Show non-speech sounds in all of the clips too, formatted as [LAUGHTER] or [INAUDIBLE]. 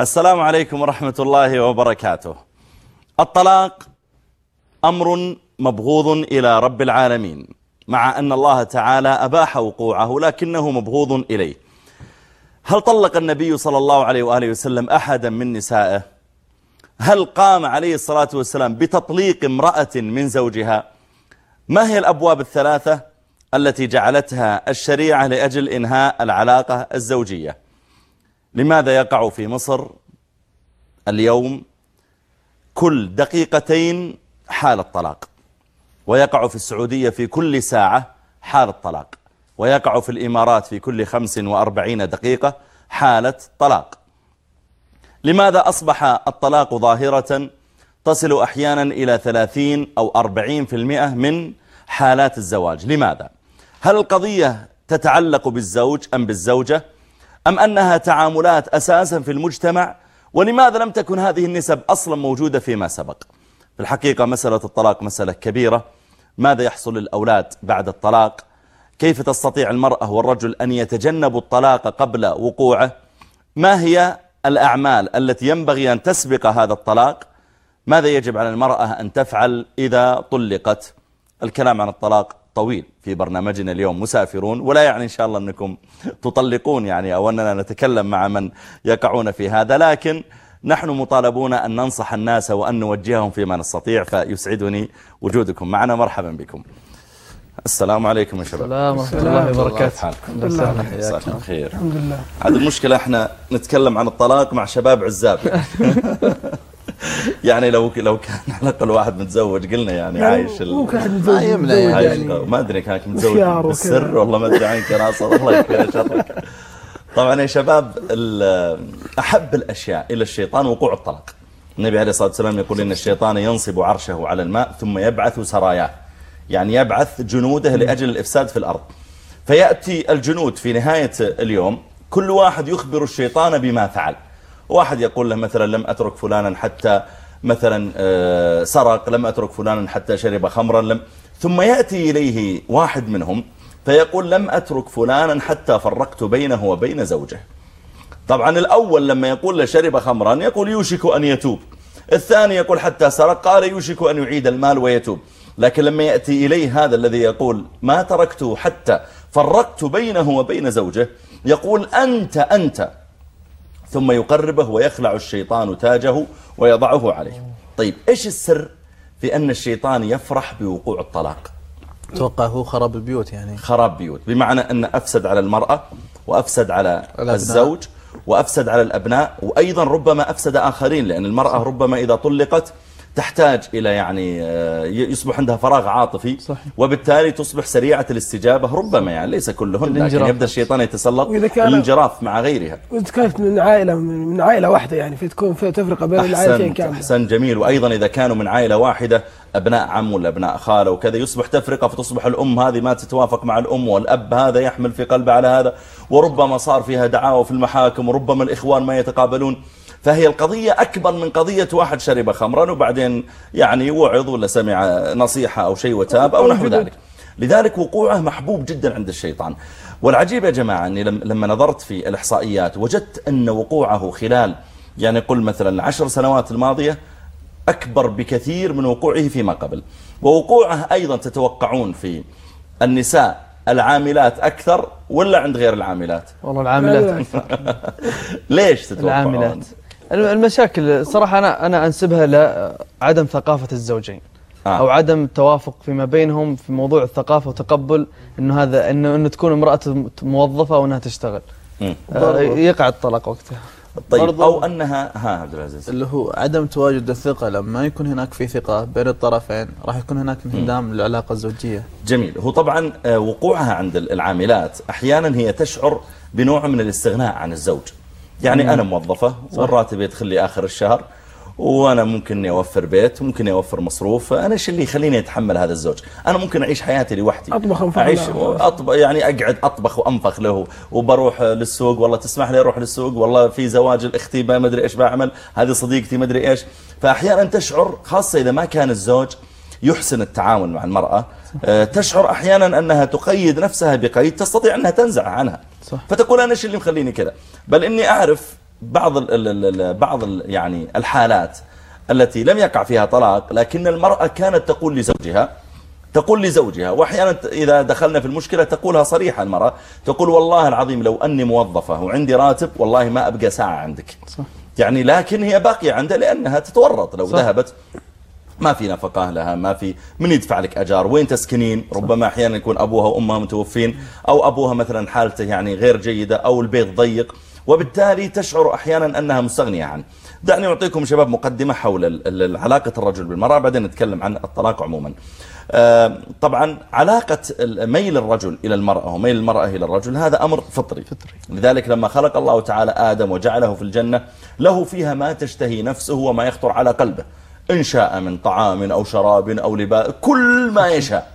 السلام عليكم ورحمة الله وبركاته. الطلاق أمر مبغوض إلى رب العالمين مع أن الله تعالى أباح وقوعه لكنه مبغوض إليه. هل طلق النبي صلى الله عليه وآله وسلم أحدا من نسائه؟ هل قام عليه الصلاة والسلام بتطليق امرأة من زوجها؟ ما هي الأبواب الثلاثة التي جعلتها الشريعة لأجل إنهاء العلاقة الزوجية؟ لماذا يقع في مصر اليوم كل دقيقتين حال الطلاق؟ ويقع في السعودية في كل ساعة حال الطلاق. ويقع في الإمارات في كل خمس وأربعين دقيقة حالة طلاق. لماذا أصبح الطلاق ظاهرة تصل أحيانا إلى ثلاثين أو أربعين في المئة من حالات الزواج؟ لماذا؟ هل القضية تتعلق بالزوج أم بالزوجة؟ أم أنها تعاملات أساسا في المجتمع؟ ولماذا لم تكن هذه النسب أصلا موجودة فيما سبق؟ في الحقيقة مسألة الطلاق مسألة كبيرة. ماذا يحصل للأولاد بعد الطلاق؟ كيف تستطيع المرأة والرجل أن يتجنبوا الطلاق قبل وقوعه؟ ما هي الأعمال التي ينبغي أن تسبق هذا الطلاق؟ ماذا يجب على المرأة أن تفعل إذا طلقت؟ الكلام عن الطلاق طويل في برنامجنا اليوم مسافرون ولا يعني إن شاء الله أنكم تطلقون يعني أو أننا نتكلم مع من يقعون في هذا. لكن نحن مطالبون أن ننصح الناس وأن نوجههم فيما نستطيع فيسعدني وجودكم معنا. مرحبا بكم. السلام عليكم يا شباب. السلام ورحمة الله وبركاته. حالكم. مساكم خير الحمد لله. هذه المشكلة إحنا نتكلم عن الطلاق مع شباب عزاب. [LAUGHS] [LAUGHS] يعني لو لو كان على الأقل واحد متزوج قلنا يعني, يعني عايش مو كان ما يمنع يعني. ما أدري كانك متزوج بالسر والله ما أدري عنك ناصر الله يكفينا شرك طبعا يا شباب أحب الأشياء إلى الشيطان وقوع الطلاق. النبي عليه الصلاة والسلام يقول إن الشيطان ينصب عرشه على الماء ثم يبعث سراياه. يعني يبعث جنوده لأجل الإفساد في الأرض. فيأتي الجنود في نهاية اليوم كل واحد يخبر الشيطان بما فعل. واحد يقول له مثلا لم أترك فلانا حتى مثلا سرق لم أترك فلانا حتى شرب خمرا لم ثم يأتي إليه واحد منهم فيقول لم أترك فلانا حتى فرقت بينه وبين زوجه. طبعا الأول لما يقول له شرب خمرا يقول يوشك أن يتوب. الثاني يقول حتى سرق قال يوشك أن يعيد المال ويتوب. لكن لما يأتي إليه هذا الذي يقول ما تركته حتى فرقت بينه وبين زوجه يقول أنت أنت. ثم يقربه ويخلع الشيطان تاجه ويضعه عليه. طيب إيش السر في أن الشيطان يفرح بوقوع الطلاق؟ توقع هو خراب البيوت يعني. خراب بيوت بمعنى أن أفسد على المرأة وأفسد على الأبناء. الزوج وأفسد على الأبناء وأيضا ربما أفسد آخرين لأن المرأة ربما إذا طلقت تحتاج إلى يعني يصبح عندها فراغ عاطفي صحيح. وبالتالي تصبح سريعة الاستجابة ربما يعني ليس كلهن لكن يبدأ الشيطان يتسلط الانجراف مع غيرها. وإذا كانت من عائلة من عائلة واحدة يعني فتكون في تفرقة بين العائلتين كاملة. أحسن جميل. وأيضا إذا كانوا من عائلة واحدة أبناء عم ولا أبناء خالة وكذا يصبح تفرقة فتصبح الأم هذه ما تتوافق مع الأم والأب هذا يحمل في قلبه على هذا وربما صار فيها دعاوى في المحاكم وربما الإخوان ما يتقابلون. فهي القضية أكبر من قضية واحد شرب خمرا وبعدين يعني وعظ ولا سمع نصيحة أو شيء وتاب أو نحو ذلك. لذلك وقوعه محبوب جدا عند الشيطان. والعجيب يا جماعة أني لما نظرت في الإحصائيات وجدت أن وقوعه خلال يعني قل مثلا العشر سنوات الماضية أكبر بكثير من وقوعه فيما قبل. ووقوعه أيضا تتوقعون في النساء العاملات أكثر ولا عند غير العاملات؟ والله العاملات أكثر. [LAUGHS] ليش تتوقعون؟ العاملات. المشاكل صراحة أنا أنا أنسبها لعدم ثقافة الزوجين. آه. أو عدم التوافق فيما بينهم في موضوع الثقافة وتقبل إنه هذا إنه إنه تكون امرأة موظفة وإنها تشتغل. آه يقع الطلاق وقتها. طيب أو أنها ها عبد العزيز. اللي هو عدم تواجد الثقة لما يكون هناك في ثقة بين الطرفين راح يكون هناك انهدام للعلاقة الزوجية. جميل. هو طبعا وقوعها عند العاملات أحيانا هي تشعر بنوع من الاستغناء عن الزوج. يعني مم. أنا موظفة والراتب يدخل لي آخر الشهر وأنا ممكن أني أوفر بيت ممكن أوفر مصروف أنا إيش اللي يخليني أتحمل هذا الزوج؟ أنا ممكن أعيش حياتي لوحدي. أطبخ أنفخ أعيش أطبخ يعني أقعد أطبخ وأنفخ له وبروح للسوق والله تسمح لي أروح للسوق والله في زواج الأختي ما أدري إيش بعمل هذه صديقتي ما أدري إيش. فأحيانا تشعر خاصة إذا ما كان الزوج يحسن التعامل مع المرأة تشعر أحيانا أنها تقيد نفسها بقيد تستطيع أنها تنزع عنها. صح. فتقول أنا إيش اللي مخليني كذا؟ بل إني أعرف بعض ال ال ال بعض ال يعني الحالات التي لم يقع فيها طلاق لكن المرأة كانت تقول لزوجها تقول لزوجها وأحيانا إذا دخلنا في المشكلة تقولها صريحة المرأة تقول والله العظيم لو أني موظفة وعندي راتب والله ما أبقى ساعة عندك. صح. يعني لكن هي باقية عندها لأنها تتورط. لو صح. ذهبت ما في نفقة لها ما في من يدفع لك أجار؟ وين تسكنين؟ ربما أحيانا يكون أبوها وأمها متوفين أو أبوها مثلا حالته يعني غير جيدة أو البيت ضيق. وبالتالي تشعر أحيانا أنها مستغنية عنه. دعني أعطيكم شباب مقدمة حول علاقة الرجل بالمرأة بعدين نتكلم عن الطلاق عموما. آه، طبعا علاقة ميل الرجل إلى المرأة وميل المرأة إلى الرجل هذا أمر فطري. فطري. لذلك لما خلق الله تعالى آدم وجعله في الجنة له فيها ما تشتهي نفسه وما يخطر على قلبه. إن شاء من طعام أو شراب أو لباء كل ما يشاء.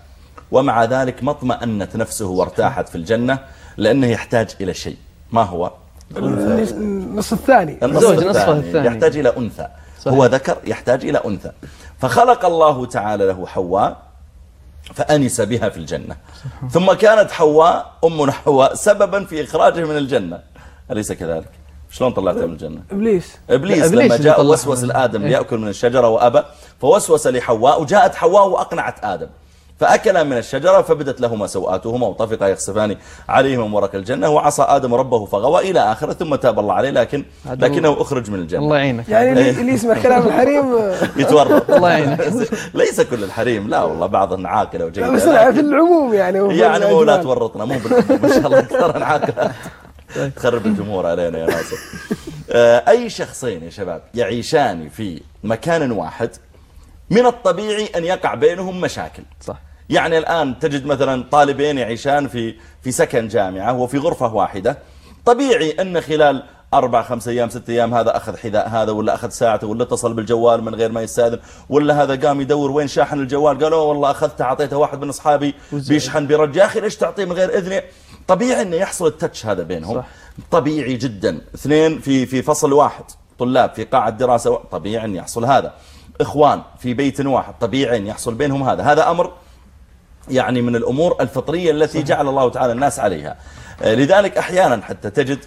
ومع ذلك ما اطمأنت نفسه وارتاحت في الجنة لأنه يحتاج إلى شيء. ما هو؟ النص الثاني. النص الثاني. يحتاج إلى أنثى. صحيح. هو ذكر يحتاج إلى أنثى. فخلق الله تعالى له حواء فأنس بها في الجنة. ثم كانت حواء أمنا حواء سببا في إخراجه من الجنة. أليس كذلك؟ شلون طلعته من الجنة؟ إبليس. إبليس, إبليس لما جاء وسوس لآدم إيه؟ ليأكل من الشجرة وأبى فوسوس لحواء وجاءت حواء وأقنعت آدم. فأكلا من الشجرة فبدت لهما سوآتهما وطفقا يخسفان عليهم ورق الجنة وعصى آدم ربه فغوى إلى آخره ثم تاب الله عليه. لكن لكنه أخرج من الجنة. الله يعينك. يعني. اللي [LAUGHS] يسمع كلام الحريم. [LAUGHS] يتورط. الله يعينك. [LAUGHS] ليس كل الحريم. لا والله بعضهم عاقلة وجيدة. بس في العموم يعني يعني مو لا تورطنا مو ما شاء الله أكثر عاقلات طيب. تخرب الجمهور علينا يا ناصر. آه، أي شخصين يا شباب يعيشان في مكان واحد من الطبيعي أن يقع بينهم مشاكل؟ صح. يعني الآن تجد مثلا طالبين يعيشان في في سكن جامعة وفي غرفة واحدة. طبيعي أن خلال أربع خمس أيام ست أيام هذا أخذ حذاء هذا ولا أخذ ساعته ولا اتصل بالجوال من غير ما يستاذن ولا هذا قام يدور وين شاحن الجوال. قالوا والله أخذته أعطيته واحد من أصحابي بيشحن برج يا أخي ليش تعطيه من غير إذنه؟ طبيعي أنه يحصل التتش هذا بينهم. صح. طبيعي جدا. اثنين في في فصل واحد طلاب في قاعة دراسة طبيعي أن يحصل هذا. إخوان في بيت واحد طبيعي أن يحصل بينهم هذا. هذا أمر يعني من الأمور الفطرية التي جعل الله تعالى الناس عليها. آه، لذلك أحيانا حتى تجد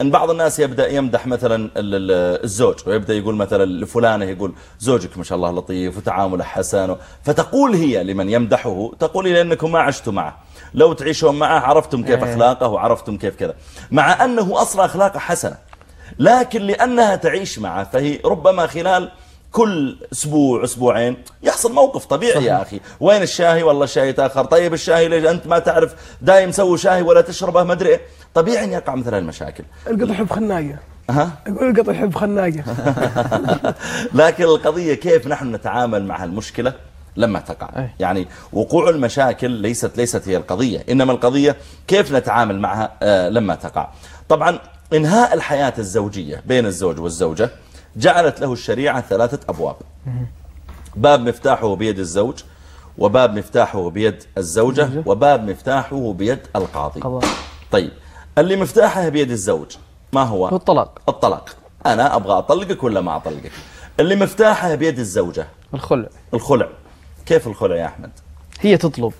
أن بعض الناس يبدأ يمدح مثلا الزوج ويبدأ يقول مثلا لفلانة يقول زوجك ما شاء الله لطيف وتعامله حسن فتقول هي لمن يمدحه تقول لأنكم ما عشتوا معه. لو تعيشون معه عرفتم كيف إيه. أخلاقه وعرفتم كيف كذا. مع أنه أصلا أخلاقه حسنة لكن لأنها تعيش معه فهي ربما خلال كل أسبوع أسبوعين يحصل موقف طبيعي صحيح. يا أخي. وين الشاهي؟ والله الشاي تأخر. طيب الشاهي ليش أنت ما تعرف دايم سوي شاهي ولا تشربه؟ ما أدري. طبيعي إن يقع مثل المشاكل القط يحب خناقة. ها؟ أقول القط يحب خناقة. [LAUGHS] لكن القضية كيف نحن نتعامل مع المشكلة لما تقع. أي. يعني وقوع المشاكل ليست ليست هي القضية إنما القضية كيف نتعامل معها آه لما تقع. طبعا إنهاء الحياة الزوجية بين الزوج والزوجة جعلت له الشريعة ثلاثة أبواب. باب مفتاحه بيد الزوج وباب مفتاحه بيد الزوجة وباب مفتاحه بيد القاضي. طيب اللي مفتاحه بيد الزوج ما هو؟ الطلاق. الطلاق. أنا أبغى أطلقك ولا ما أطلقك؟ اللي مفتاحه بيد الزوجة. الخلع. الخلع. كيف الخلع يا أحمد؟ هي تطلب.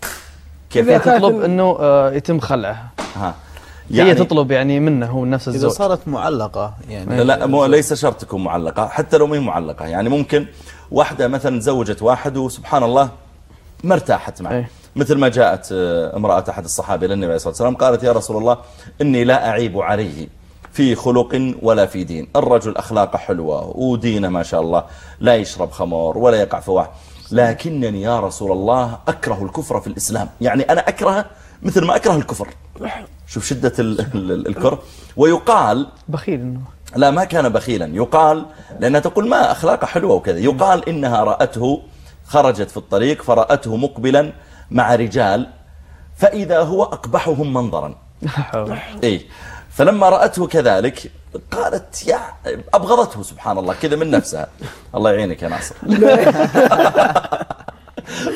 كيف؟ هي تطلب. أنه آه، يتم خلعها. ها. يعني هي تطلب يعني منه هو نفس الزوج إذا صارت معلقة يعني لا مو ليس شرط تكون معلقة حتى لو ما هي معلقة. يعني ممكن واحدة مثلا زوجت واحد وسبحان الله ما ارتاحت معه. أيه. مثل ما جاءت آه، امرأة أحد الصحابة للنبي عليه الصلاة والسلام قالت يا رسول الله إني لا أعيب عليه في خلق ولا في دين. الرجل أخلاقه حلوة ودينه ما شاء الله لا يشرب خمر ولا يقع فواح. لكنني يا رسول الله أكره الكفر في الإسلام. يعني أنا أكره مثل ما أكره الكفر. [LAUGHS] شوف شدة الكرة. ويقال بخيل. لا ما كان بخيلا. يقال لأنها تقول ما أخلاقه حلوة وكذا. يقال إنها رأته خرجت في الطريق فرأته مقبلا مع رجال فإذا هو أقبحهم منظرا. إيه فلما رأته كذلك قالت يا أبغضته سبحان الله كذا من نفسها. [LAUGHS] الله يعينك يا ناصر. [LAUGHS]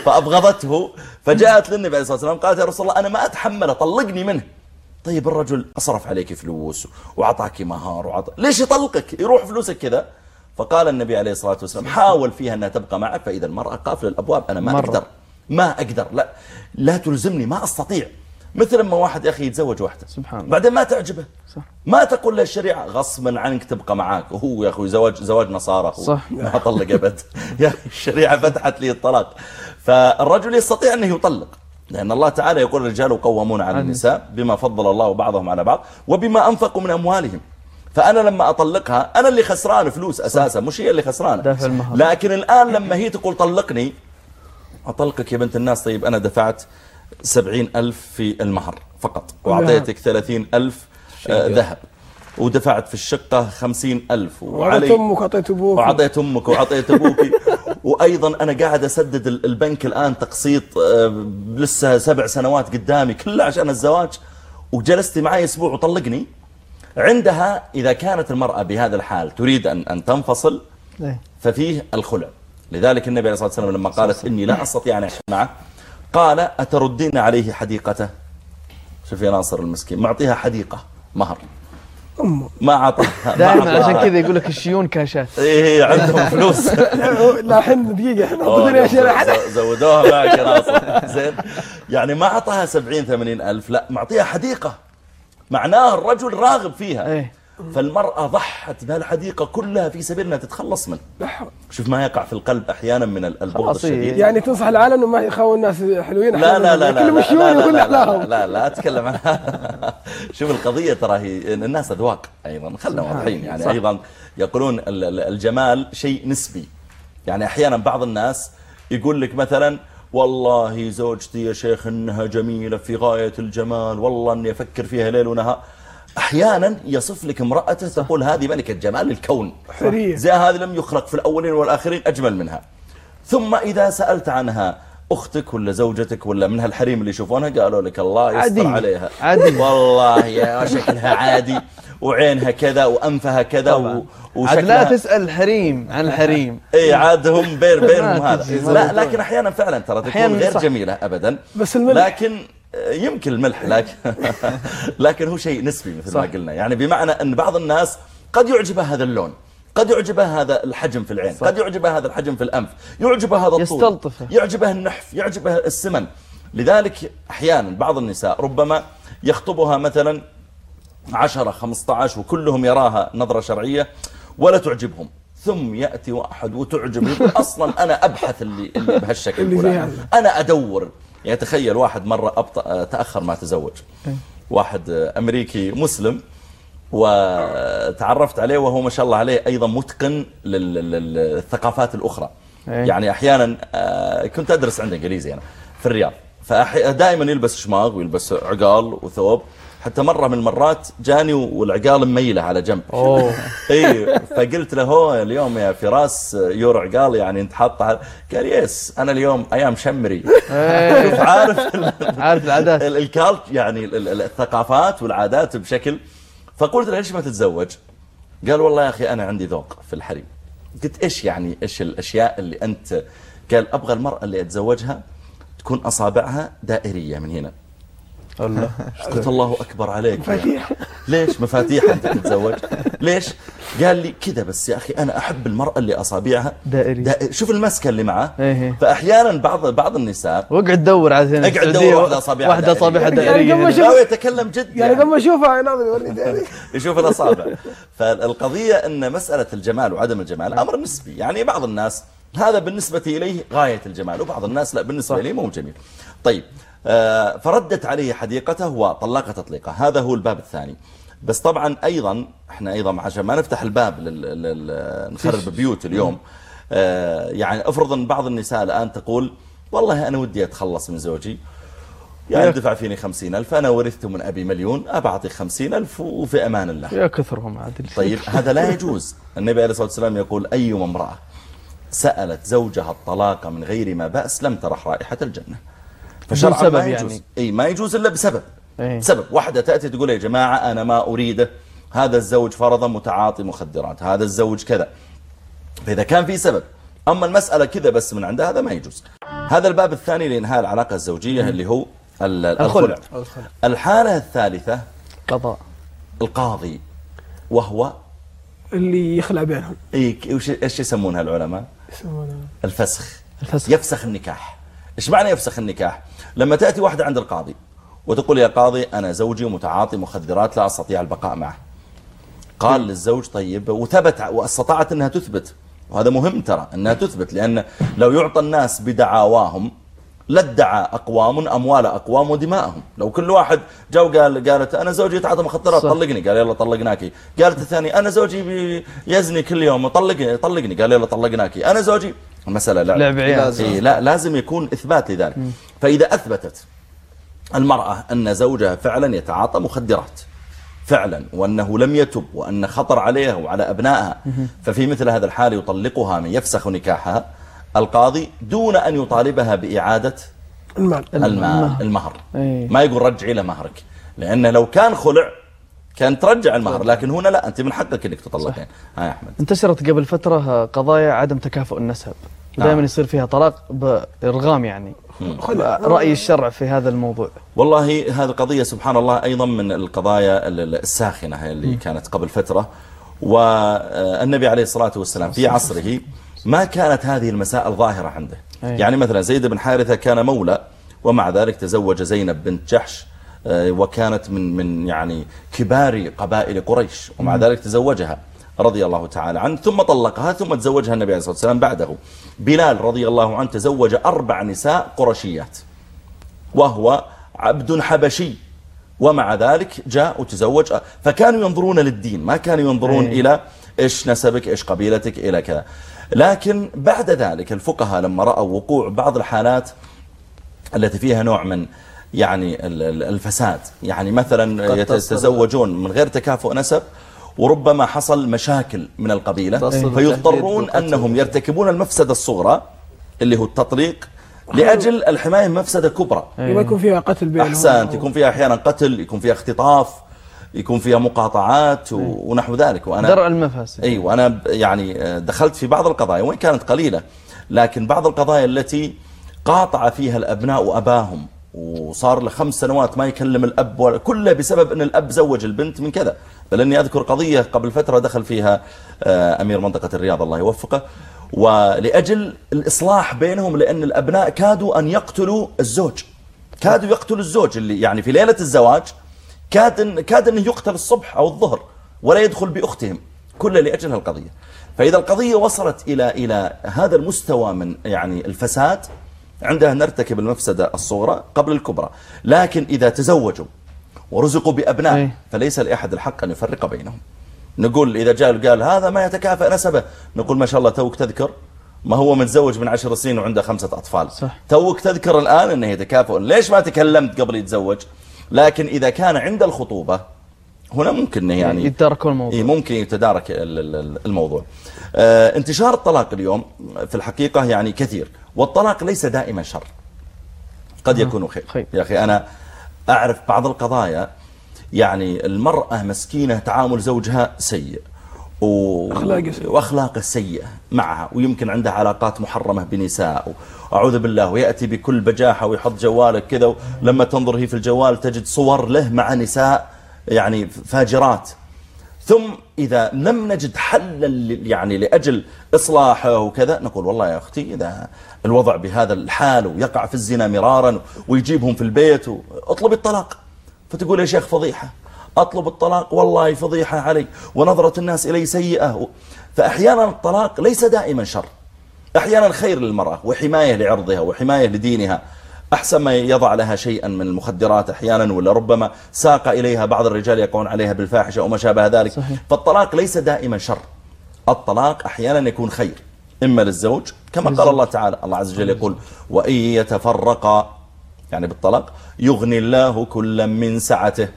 فأبغضته فجاءت للنبي عليه الصلاة والسلام قالت يا رسول الله أنا ما أتحمل طلقني منه. طيب الرجل أصرف عليك فلوس وعطاك مهار وعطا ليش يطلقك يروح فلوسك كذا فقال النبي عليه الصلاة والسلام حاول فيها أنها تبقى معك فإذا المرأة قافل الأبواب أنا ما مرة. أقدر ما أقدر لا لا تلزمني ما أستطيع مثل لما واحد يا أخي يتزوج واحدة سبحان الله. بعدين ما تعجبه صح. ما تقول له الشريعة غصبا عنك تبقى معاك وهو يا أخوي زواج زواج نصارى هو. صح. ما طلق أبد [LAUGHS] يا أخي الشريعة فتحت لي الطلاق فالرجل يستطيع أنه يطلق لأن الله تعالى يقول الرجال قوامون على النساء بما فضل الله بعضهم على بعض وبما أنفقوا من أموالهم. فأنا لما أطلقها أنا اللي خسران فلوس أساسا مش هي اللي خسرانة. لكن الآن لما هي تقول طلقني أطلقك يا بنت الناس. طيب أنا دفعت سبعين ألف في المهر فقط وأعطيتك ثلاثين ألف آه، ذهب. ودفعت في الشقة خمسين ألف. وعطيت أمك وعطيت أبوك. وعطيت أمك وعطيت أبوك. [LAUGHS] وأيضا أنا قاعد أسدد ال- البنك الآن تقسيط آه، لسه سبع سنوات قدامي كله عشان الزواج. وجلستي معي أسبوع وطلقني. عندها إذا كانت المرأة بهذا الحال تريد ان أن تنفصل إيه. ففيه الخلع. لذلك النبي عليه الصلاة والسلام لما قالت إني لا أستطيع أن أعيش معه قال أتردين عليه حديقته؟ شوف يا ناصر المسكين معطيها حديقة مهر. أمه. ما اعطاها ما دائما. عشان كذا يقول لك الشيون كاشات. إيه عندهم [LAUGHS] فلوس. لا حن دقيقة إحنا اشياء ز- زودوها معك يا ناصر. [LAUGHS] زين. يعني ما أعطاها 70 80 ألف لا معطيها حديقة. معناه الرجل راغب فيها. إيه. فالمرأة ضحت بهالحديقة كلها في سبيل إنها تتخلص منه. شوف ما يقع في القلب أحيانا من ال- البغض. الشديد. يعني تنصح العالم إنه ما يخاون الناس حلوين؟ لا لا لا لا لا لا لا لا, لا, لا, لا أتكلم عن [LAUGHS] شوف القضية ترى هي الناس أذواق أيضا. خلنا واضحين. يعني أيضا يقولون ال- ال- الجمال شيء نسبي. يعني أحيانا بعض الناس يقول لك مثلا والله زوجتي يا شيخ إنها جميلة في غاية الجمال والله إني أفكر فيها ليل ونهار. أحيانا يصف لك امرأته تقول هذه ملكة جمال الكون حرية. زي هذه لم يخلق في الأولين والآخرين أجمل منها ثم إذا سألت عنها أختك ولا زوجتك ولا من هالحريم اللي يشوفونها قالوا لك الله يستر عادي. عليها عادي. والله يا شكلها عادي وعينها كذا وأنفها كذا و... عاد وشكلها لا تسأل الحريم عن الحريم اي عاد هم بينهم [LAUGHS] ما هذا لا. لكن أحيانا فعلا ترى تكون غير صح. جميلة ابدا بس الملح. لكن يمكن الملح لكن [LAUGHS] لكن هو شيء نسبي مثل ما صح. قلنا يعني بمعنى أن بعض الناس قد يعجبه هذا اللون قد يعجبه هذا الحجم في العين قد يعجبه هذا الحجم في الأنف يعجبه هذا الطول يستلطفه. يعجبه النحف يعجبه السمن لذلك أحيانا بعض النساء ربما يخطبها مثلا 10 15 وكلهم يراها نظرة شرعية ولا تعجبهم ثم يأتي واحد وتعجب أصلا أنا أبحث اللي, اللي بهالشكل. أنا أدور يعني تخيل واحد مرة أبطأ تأخر ما تزوج. واحد أمريكي مسلم وتعرفت عليه وهو ما شاء الله عليه أيضا متقن لل- لل- للثقافات الأخرى. إيه. يعني أحيانا آه، كنت أدرس عند إنجليزي أنا في الرياض. فدائما يلبس شماغ ويلبس عقال وثوب. حتى مرة من المرات جاني والعقال مميلة على جنب. أوه. [LAUGHS] اي فقلت له هو اليوم يا فراس يور عقال يعني انت حاطه على- قال يس أنا اليوم أيام شمري. إيه. شوف [LAUGHS] عارف ال- عارف العادات. ال- الكالت يعني ال- ال- الثقافات والعادات بشكل فقلت له ليش ما تتزوج؟ قال والله يا أخي أنا عندي ذوق في الحريم. قلت إيش يعني إيش الأشياء اللي انت قال أبغى المرأة اللي أتزوجها تكون أصابعها دائرية من هنا. الله [LAUGHS] قلت الله أكبر عليك مفاتيح. ليش مفاتيح أنت تتزوج ليش قال لي كذا بس يا أخي أنا أحب المرأة اللي أصابعها دائري. دائري. شوف المسكة اللي معه إيه. فأحيانا بعض بعض النساء واقعد دور عاد هنا أقعد في دور السعودية واحدة أصابعها واحدة دائرية. أصابعها يعني دائرية قبل هنا. يتكلم جد يعني قبل ما أشوفها يناظر يوري داري. يشوف الأصابع فالقضية أن مسألة الجمال وعدم الجمال أمر نسبي يعني بعض الناس هذا بالنسبة إليه غاية الجمال وبعض الناس لا بالنسبة إليه مو جميل طيب فردت عليه حديقته وطلق تطليقه. هذا هو الباب الثاني. بس طبعا أيضا إحنا أيضا عشان ما نفتح الباب. نخرب بيوت اليوم. آه، يعني أفرض أن بعض النساء الآن تقول والله أنا ودي أتخلص من زوجي. يعني دفع فيني خمسين ألف أنا ورثت من أبي مليون أبعطي خمسين ألف وفي أمان الله. يا كثرهم عاد طيب [LAUGHS] هذا لا يجوز. النبي عليه الصلاة والسلام يقول أيما امرأة سألت زوجها الطلاق من غير ما بأس لم ترح رائحة الجنة. فشرعا ما يجوز. يعني. أي ما يجوز إلا بسبب. إيه. سبب واحدة تأتي تقول يا جماعة أنا ما أريده. هذا الزوج فرضا متعاطي مخدرات. هذا الزوج كذا. فإذا كان في سبب. أما المسألة كذا بس من عندها هذا ما يجوز. هذا الباب الثاني لإنهاء العلاقة الزوجية اللي هو ال- الخلع. الخلع. الحالة الثالثة قضاء. القاضي وهو اللي يخلع بينهم. إي وش إيش يسمونها العلماء؟ يسمونه الفسخ. الفسخ. يفسخ النكاح. إيش معنى يفسخ النكاح؟ لما تأتي واحدة عند القاضي وتقول يا قاضي أنا زوجي متعاطي مخدرات لا أستطيع البقاء معه. قال للزوج طيب وثبت وأستطاعت أنها تثبت وهذا مهم ترى أنها تثبت لأن لو يعطى الناس بدعاواهم لادعى أقوام أموال أقوام ودماءهم. لو كل واحد جاء وقال قالت أنا زوجي يتعاطى مخدرات. طلقني. قال يلا طلقناكي. قالت الثاني أنا زوجي يزني كل يوم طلقني طلقني. قال يلا طلقناكي. أنا زوجي المسألة عيال. لازم. إيه. لا لازم يكون إثبات لذلك. فإذا أثبتت المرأة أن زوجها فعلا يتعاطى مخدرات فعلا وأنه لم يتب وأن خطر عليها وعلى أبنائها ففي مثل هذا الحال يطلقها من يفسخ نكاحها القاضي دون أن يطالبها بإعادة المال. المال المهر. إيه. ما يقول رجعي له مهرك لأنه لو كان خلع كان ترجع المهر لكن هنا لا أنت من حقك أنك تطلقين. ها يا أحمد. انتشرت قبل فترة قضايا عدم تكافؤ النسب. ودائما نعم. يصير فيها طلاق بإرغام يعني. رأي الشرع في هذا الموضوع. والله هذه القضية سبحان الله أيضا من القضايا ال- ال- الساخنة اللي كانت قبل فترة. والنبي عليه الصلاة والسلام في عصره ما كانت هذه المسائل ظاهرة عنده. أي. يعني مثلا زيد بن حارثة كان مولى ومع ذلك تزوج زينب بنت جحش. آه، وكانت من من يعني كبار قبائل قريش ومع ذلك تزوجها رضي الله تعالى عنه ثم طلقها ثم تزوجها النبي عليه الصلاة والسلام بعده. بلال رضي الله عنه تزوج أربع نساء قرشيات وهو عبد حبشي ومع ذلك جاء وتزوج. فكانوا ينظرون للدين ما كانوا ينظرون أي. إلى إيش نسبك إيش قبيلتك إلى كذا. لكن بعد ذلك الفقهاء لما رأوا وقوع بعض الحالات التي فيها نوع من يعني ال- ال- الفساد. يعني مثلا يتزوجون من غير تكافؤ نسب وربما حصل مشاكل من القبيلة. فيضطرون. أنهم يرتكبون المفسدة الصغرى اللي هو التطليق لأجل الحماية من مفسدة كبرى. يكون فيها قتل بينهم. أحسنت. يكون فيها أحيانا قتل يكون فيها اختطاف يكون فيها مقاطعات ونحو ذلك. وأنا درء المفاسد. أيوة أنا ب- يعني آه، دخلت في بعض القضايا وإن كانت قليلة لكن بعض القضايا التي قاطع فيها الأبناء أباهم وصار له خمس سنوات ما يكلم الأب ولا كله بسبب أن الأب زوج البنت من كذا. بل أني أذكر قضية قبل فترة دخل فيها آه، أمير منطقة الرياض الله يوفقه. ولأجل الإصلاح بينهم لأن الأبناء كادوا أن يقتلوا الزوج. كادوا يقتلوا الزوج اللي يعني في ليلة الزواج كاد إن- كاد أنه يقتل الصبح أو الظهر ولا يدخل بأختهم. كل لأجل هالقضية. فإذا القضية وصلت إلى إلى هذا المستوى من يعني الفساد عندها نرتكب المفسدة الصغرى قبل الكبرى لكن إذا تزوجوا ورزقوا بأبناء أي. فليس لأحد الحق أن يفرق بينهم نقول إذا جاء قال هذا ما يتكافئ نسبه نقول ما شاء الله توك تذكر ما هو متزوج من عشر سنين وعنده خمسة أطفال صح. توك تذكر الآن أنه يتكافئ ليش ما تكلمت قبل يتزوج لكن إذا كان عند الخطوبة هنا ممكن إنه يعني يتداركون الموضوع إيه ممكن يتدارك ال- ال- الموضوع آه، انتشار الطلاق اليوم في الحقيقة يعني كثير والطلاق ليس دائما شر قد يكون خير خير. يا أخي أنا أعرف بعض القضايا يعني المرأة مسكينة تعامل زوجها سيء. وأخلاقه سيئة معها ويمكن عندها علاقات محرمة بنساء أعوذ بالله ويأتي بكل بجاحة ويحط جوالك كذا لما تنظر هي في الجوال تجد صور له مع نساء يعني فاجرات. ثم إذا لم نجد حلا يعني لأجل إصلاحه وكذا نقول والله يا أختي إذا الوضع بهذا الحال ويقع في الزنا مرارا ويجيبهم في البيت اطلب الطلاق. فتقول يا شيخ فضيحة أطلب الطلاق والله فضيحة علي ونظرة الناس إلي سيئة فأحيانا الطلاق ليس دائما شر. أحيانا خير للمرأة وحماية لعرضها وحماية لدينها. أحسن ما يضع لها شيئا من المخدرات أحيانا ولا ربما ساق إليها بعض الرجال يقعون عليها بالفاحشة وما شابه ذلك. صحيح. فالطلاق ليس دائما شر. الطلاق أحيانا يكون خير إما للزوج كما قال الله تعالى الله عز وجل يقول وإن يتفرقا يعني بالطلاق يغني الله كلا من سعته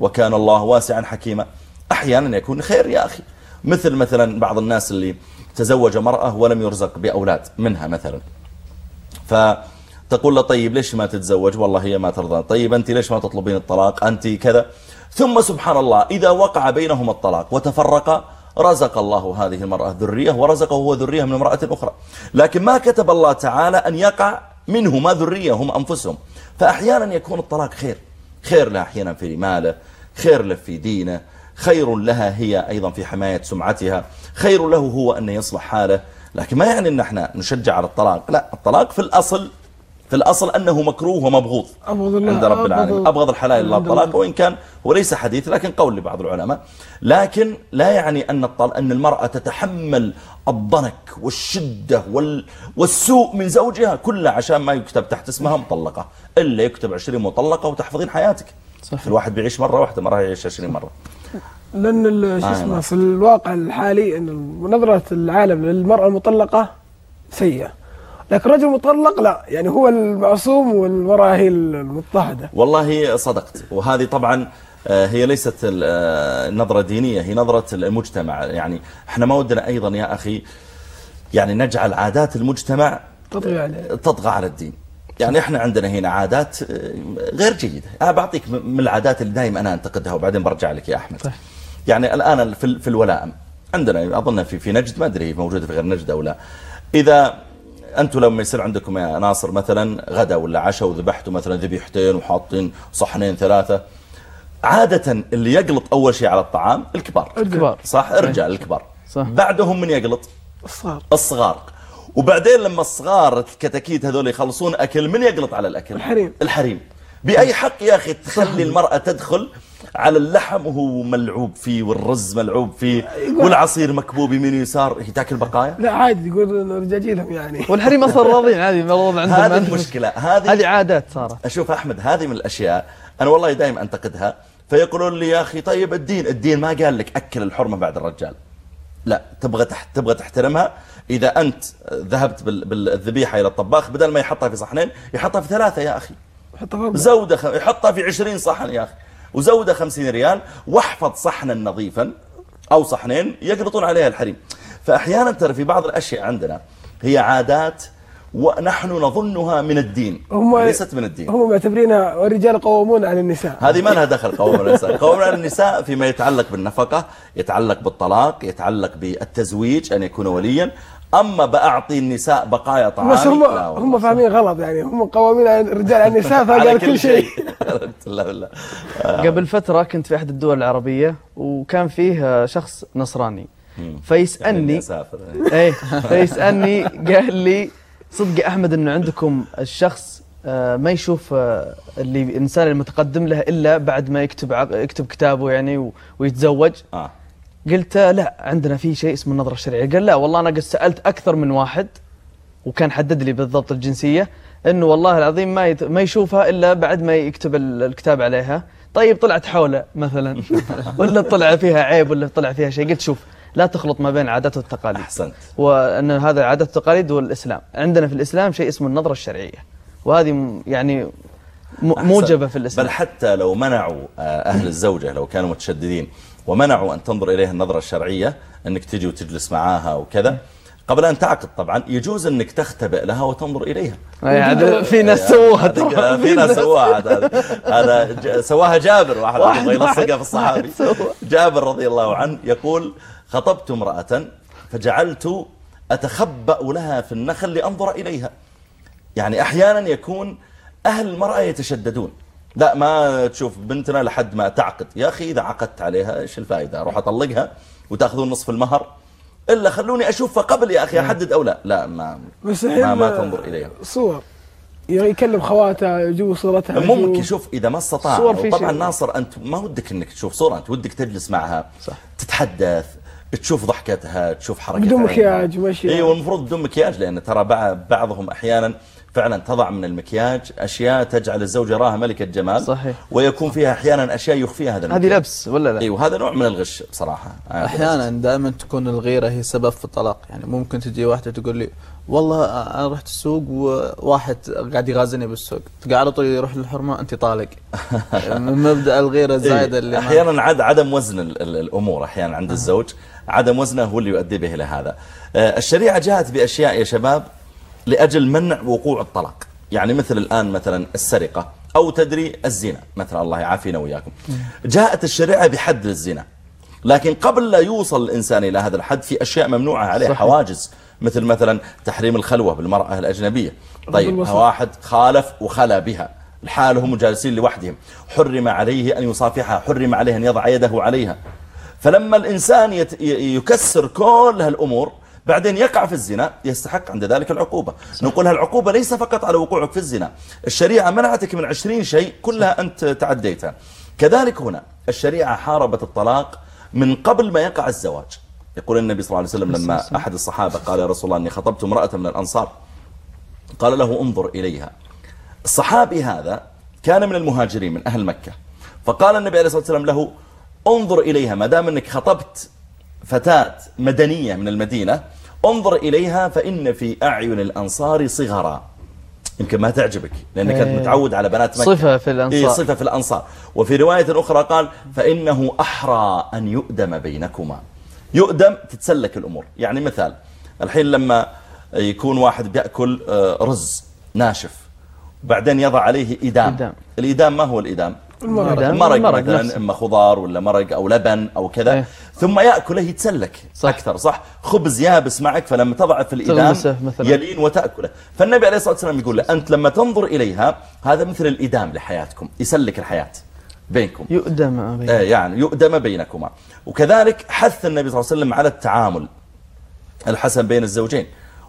وكان الله واسعا حكيما أحيانا يكون خير يا أخي. مثل مثلا بعض الناس اللي تزوج مرأة ولم يرزق بأولاد منها مثلا. فتقول له طيب ليش ما تتزوج؟ والله هي ما ترضى. طيب أنت ليش ما تطلبين الطلاق؟ أنت كذا. ثم سبحان الله إذا وقع بينهما الطلاق وتفرقا رزق الله هذه المرأة ذرية ورزقه هو ذرية من امرأة أخرى. لكن ما كتب الله تعالى أن يقع منهما ذرية هم أنفسهم. فأحيانا يكون الطلاق خير. خير له أحيانا في ماله خير له في دينه خير لها هي أيضا في حماية سمعتها خير له هو أن يصلح حاله. لكن ما يعني أن إحنا نشجع على الطلاق. لا الطلاق في الأصل في الأصل أنه مكروه ومبغوض عند رب العالمين أبغض- الحلال إلا الطلاق. وإن كان هو ليس حديث لكن قول لبعض العلماء لكن لا يعني أن. أن المرأة تتحمل الضنك والشدة وال... والسوء من زوجها كله عشان ما يكتب تحت اسمها مطلقة إلا يكتب 20 مطلقة وتحفظين حياتك صح. الواحد بيعيش مرة واحدة ما راح يعيش 20 مرة لأن ال- شو آه، اسمه نعم. في الواقع الحالي إن نظرة العالم للمرأة المطلقة سيئة لكن الرجل المطلق لا يعني هو المعصوم والمراه هي المضطهدة. والله صدقت. وهذه طبعا آه، هي ليست آه، نظرة دينية هي نظرة المجتمع. يعني إحنا ما ودنا أيضا يا أخي يعني نجعل عادات المجتمع تطغي عليه تطغى على الدين. يعني إحنا عندنا هنا عادات آه، غير جيدة. أنا بعطيك من العادات اللي دائما أنا أنتقدها وبعدين برجع لك يا أحمد. يعني الآن في ال- في الولائم عندنا أظن في في نجد ما أدري هي موجودة في غير نجد أو لا. إذا أنتم لما يصير عندكم يا ناصر مثلا غدا ولا عشاء وذبحتوا مثلا ذبيحتين وحاطين صحنين ثلاثة عادة اللي يقلط أول شيء على الطعام الكبار. الكبار. صح؟ الرجال الكبار. صح. بعدهم من يقلط؟ الصغار. الصغار. وبعدين لما الصغار الكتاكيت هذول يخلصون أكل من يقلط على الأكل؟ الحريم. الحريم. بأي حق يا أخي تخلي المرأة تدخل على اللحم وهو ملعوب فيه والرز ملعوب فيه والعصير مكبوب يمين ويسار. هي تاكل بقايا؟ لا عادي يقول إنه رجاجيلهم يعني والحريم أصلا راضين عادي راضي عندهم هذه ما المشكلة. هذه هذه عادات صارت. أشوف أحمد هذه من الأشياء أنا والله دائما أنتقدها. فيقولون لي يا أخي طيب الدين الدين ما قال لك أكل الحرمة بعد الرجال. لا تبغى تبغى تحترمها. إذا أنت ذهبت بال- بالذبيحة إلى الطباخ بدل ما يحطها في صحنين يحطها في ثلاثة يا فرق زودة خ... يحطها في عشرين صحن يا أخي. وزودة خمسين ريال واحفظ صحنا نظيفا أو صحنين يقلطون عليها الحريم. فأحيانا ترى في بعض الأشياء عندنا هي عادات ونحن نظنها من الدين هم ليست من الدين. هم معتبرينها والرجال قوامون على النساء. هذه ما لها دخل قوام النساء. قوام النساء فيما يتعلق بالنفقة يتعلق بالطلاق يتعلق بالتزويج أن يكون وليا. أما بأعطي النساء بقايا طعام بس هم. هم فاهمين غلط يعني. هم قوامين على الرجال على النساء [LAUGHS] فقال كل شيء. [LAUGHS] لا بالله قبل فترة كنت في أحد الدول العربية وكان فيه شخص نصراني. يعني فيسألني أسافر. [LAUGHS] إيه فيسألني قال لي صدق يا أحمد أنه عندكم الشخص آه، ما يشوف آه، اللي الإنسان المتقدم له إلا بعد ما يكتب يكتب كتابه يعني ويتزوج. آه. قلت لا عندنا في شيء اسمه النظرة الشرعية. قال لا والله أنا قد سألت أكثر من واحد وكان حدد لي بالضبط الجنسية إنه والله العظيم ما يت... ما يشوفها إلا بعد ما يكتب ال- الكتاب عليها. طيب طلعت حولة مثلا. [LAUGHS] ولا طلع فيها عيب ولا طلع فيها شيء. قلت شوف لا تخلط ما بين العادات والتقاليد أحسنت. وأن هذا العادات والتقاليد والإسلام. عندنا في الإسلام شيء اسمه النظرة الشرعية. وهذه يعني م... أحسن. موجبة في الإسلام. بل حتى لو منعوا آه، أهل الزوجة لو كانوا متشددين ومنعوا أن تنظر إليها النظرة الشرعية أنك تجي وتجلس معاها وكذا. قبل أن تعقد طبعا يجوز أنك تختبئ لها وتنظر إليها. في ناس سووها في ناس سواها عاد هذا سواها جابر واحد واحد- يبغى يلصقها في الصحابي. [LAUGHS] جابر رضي الله عنه يقول خطبت امرأة فجعلت أتخبأ لها في النخل لأنظر إليها. يعني أحيانا يكون أهل المرأة يتشددون. لا ما تشوف بنتنا لحد ما تعقد. يا أخي إذا عقدت عليها إيش الفائدة؟ أروح أطلقها وتأخذون نصف المهر. إلا خلوني أشوفها قبل يا أخي أحدد أو لا. لا ما ما, ما تنظر إليها. صور. يكلم خواتها يجيبوا صورتها. ممكن شوف إذا ما استطاع. طبعا. ناصر أنت ما ودك إنك تشوف صورة أنت ودك تجلس معها صح. تتحدث تشوف ضحكتها تشوف حركتها. بدون مكياج ومشي. اي والمفروض بدون مكياج لأن ترى بع- بعضهم أحيانا فعلا تضع من المكياج أشياء تجعل الزوج يراها ملكه جمال صحيح. ويكون فيها أحيانا أشياء يخفيها هذا هذه المكياج. لبس ولا لا؟ اي وهذا نوع من الغش بصراحة. هذا أحيانا دائما تكون الغيرة هي سبب في الطلاق. يعني ممكن تجي واحدة تقول لي والله أنا رحت السوق وواحد قاعد يغازلني بالسوق. تلقى على طول يروح للحرمة أنت طالق. [LAUGHS] من مبدأ الغيرة الزايده اللي ما- أحيانا عد عدم وزن ال- ال- الأمور أحيانا عند الزوج. عدم وزنه هو اللي يؤدي به إلى هذا. آه، الشريعة جاءت بأشياء يا شباب لأجل منع وقوع الطلاق. يعني مثل الآن مثلا السرقة أو تدري الزنا. مثلا الله يعافينا وإياكم. جاءت الشريعة بحد للزنا لكن قبل لا يوصل الإنسان إلى هذا الحد في أشياء ممنوعة عليه. صحيح. حواجز. مثل مثلا تحريم الخلوة بالمرأة الأجنبية. طيب. واحد خالف وخلى بها. الحال هم جالسين لوحدهم. حرم عليه أن يصافحها. حرم عليه أن يضع يده عليها. فلما الإنسان يكسر كل هالأمور بعدين يقع في الزنا يستحق عند ذلك العقوبة. نقول العقوبة ليس فقط على وقوعك في الزنا؟ الشريعة منعتك من عشرين شيء كلها أنت تعديتها. كذلك هنا الشريعة حاربت الطلاق من قبل ما يقع الزواج. يقول النبي صلى الله عليه وسلم لما أحد الصحابة قال يا رسول الله أني خطبت امرأة من الأنصار. قال له انظر إليها. الصحابي هذا كان من المهاجرين من أهل مكة. فقال النبي عليه الصلاة والسلام له انظر إليها ما دام أنك خطبت فتاة مدنية من المدينة انظر إليها فإن في أعين الأنصار صغرا يمكن ما تعجبك لأنك كنت إيه. متعود على بنات مكة. صفة في الأنصار. إيه صفة في الأنصار. وفي رواية أخرى قال فإنه أحرى أن يؤدم بينكما. يؤدم تتسلك الأمور. يعني مثال الحين لما يكون واحد بيأكل آه، رز ناشف بعدين يضع عليه إدام. إدام. الإدام ما هو الإدام؟ المرق. المرق مثلا. إما خضار ولا مرق أو لبن أو كذا إيه. ثم يأكله يتسلك صح. أكثر صح خبز يابس معك فلما تضع في مثلاً. يلين وتأكله فالنبي عليه الصلاة والسلام يقول له أنت لما تنظر إليها هذا مثل الإدام لحياتكم يسلك الحياة بينكم يؤدم بين- آه، يعني يؤدم بينكما وكذلك حث النبي صلى الله عليه وسلم على التعامل الحسن بين الزوجين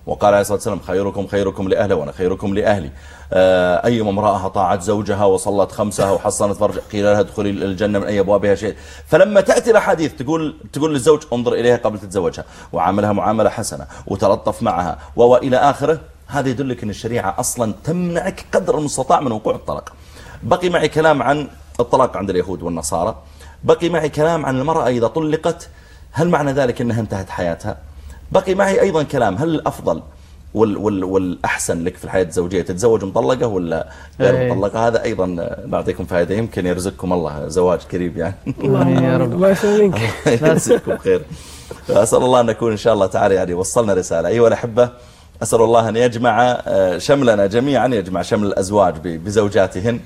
وقال عليه الصلاة والسلام خيركم خيركم لأهله وأنا خيركم لأهلي آه، أيما امرأة طاعت زوجها وصلت خمسها وحصنت فرج قيل لها ادخلي الجنة من أي أبوابها شيء فلما تأتي الأحاديث تقول تقول للزوج انظر إليها قبل تتزوجها. وعاملها معاملة حسنة وتلطف معها. وإلى آخره هذا يدلك أن الشريعة أصلا تمنعك قدر المستطاع من وقوع الطلاق. بقي معي كلام عن الطلاق عند اليهود والنصارى. بقي معي كلام عن المرأة إذا طلقت هل معنى ذلك أنها انتهت حياتها؟ بقي معي أيضا كلام هل الأفضل وال وال والأحسن لك في الحياة الزوجية تتزوج مطلقة ولا غير إيه. مطلقة؟ هذا أيضا نعطيكم فائدة يمكن يرزقكم الله زواج قريب يعني. يا رب. [LAUGHS] الله يسلمك. [LAUGHS] يجزيكم خير. أسأل الله أن نكون إن شاء الله تعالى يعني وصلنا رسالة. أيها الأحبة أسأل الله أن يجمع آه، شملنا جميعا يجمع شمل الأزواج ب- بزوجاتهن.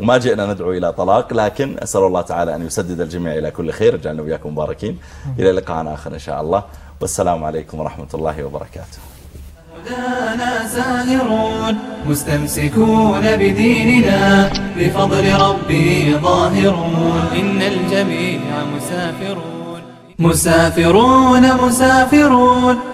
وما جئنا ندعو إلى طلاق لكن أسأل الله تعالى أن يسدد الجميع إلى كل خير. جعلنا وإياكم مباركين. إلى لقاء آخر إن شاء الله. والسلام عليكم ورحمة الله وبركاته. هدانا سائرون مستمسكون بديننا بفضل ربي ظاهرون إن الجميع مسافرون. مسافرون مسافرون